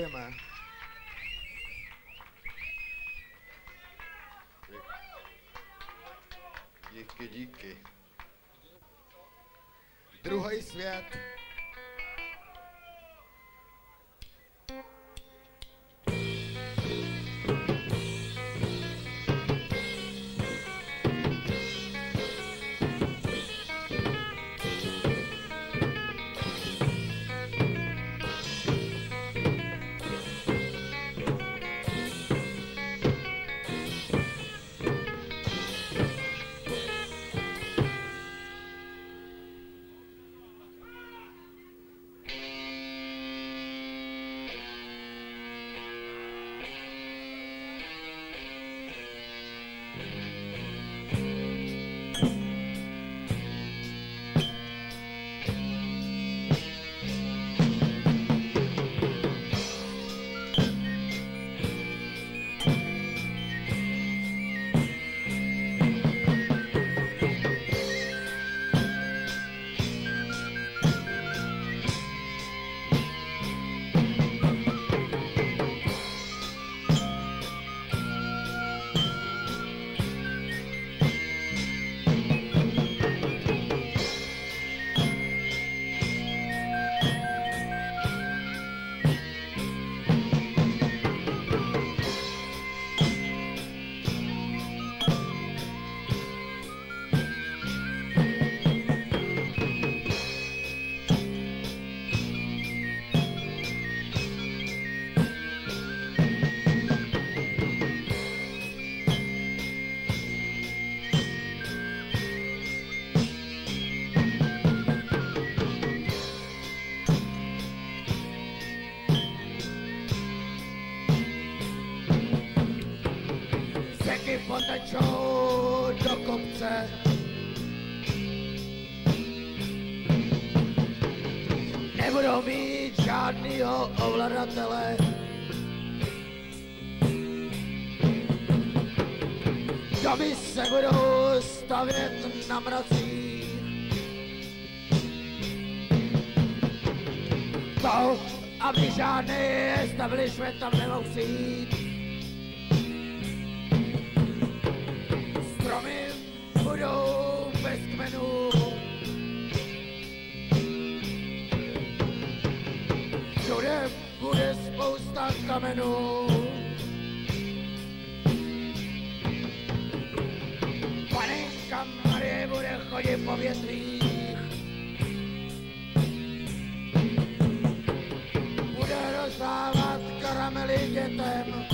Děkujeme. Díky, díky. Druhý svět. Potečou do kopce. Nebudou mít žádnýho ovladatele. Domy se budou stavět na mracích. To, aby žádný establishment tam nemohl. Spousta kamenů. Panenka Marie bude chodit po větvích. Bude rozdávat karamely dětem.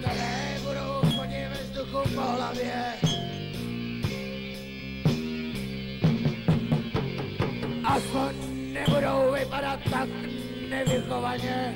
které budou chodit ve vzduchu po hlavě. Aspoň nebudou vypadat tak nevychovaně.